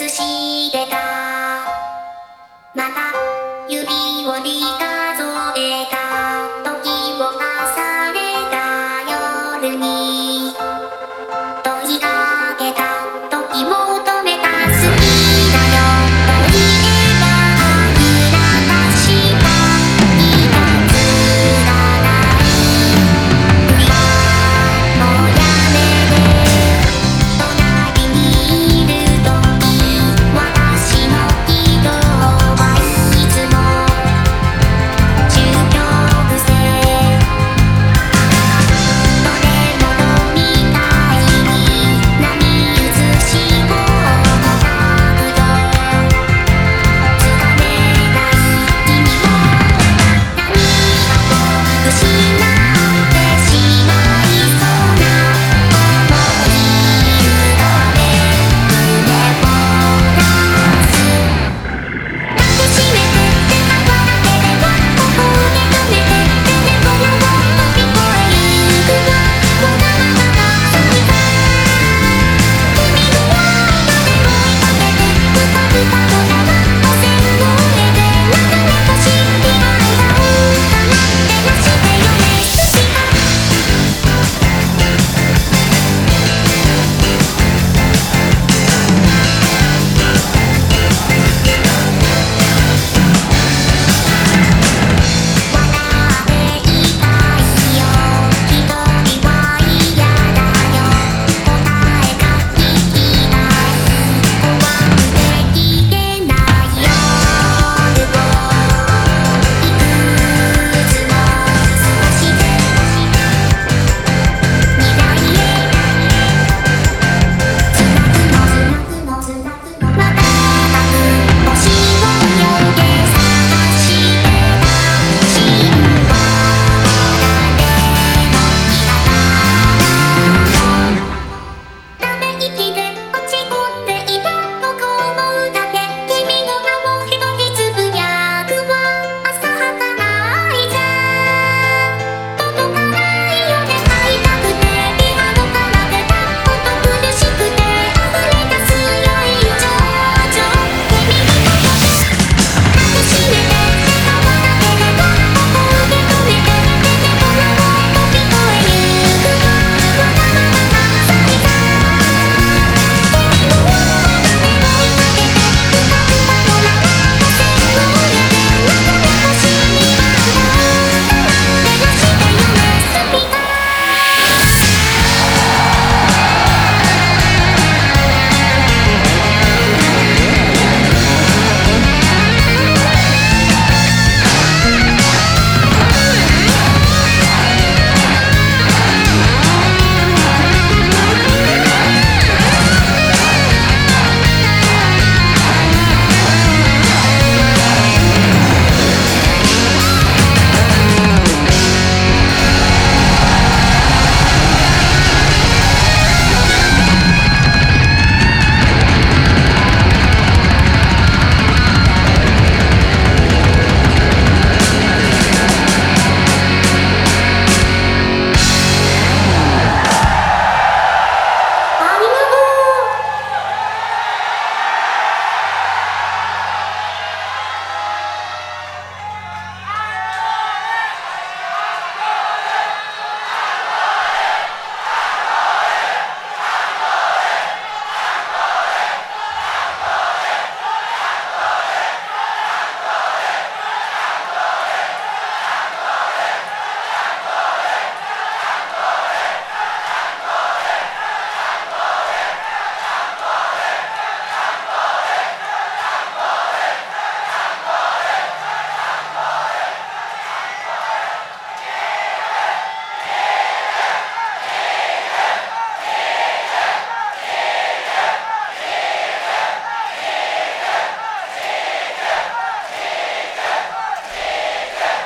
寿司し Mickey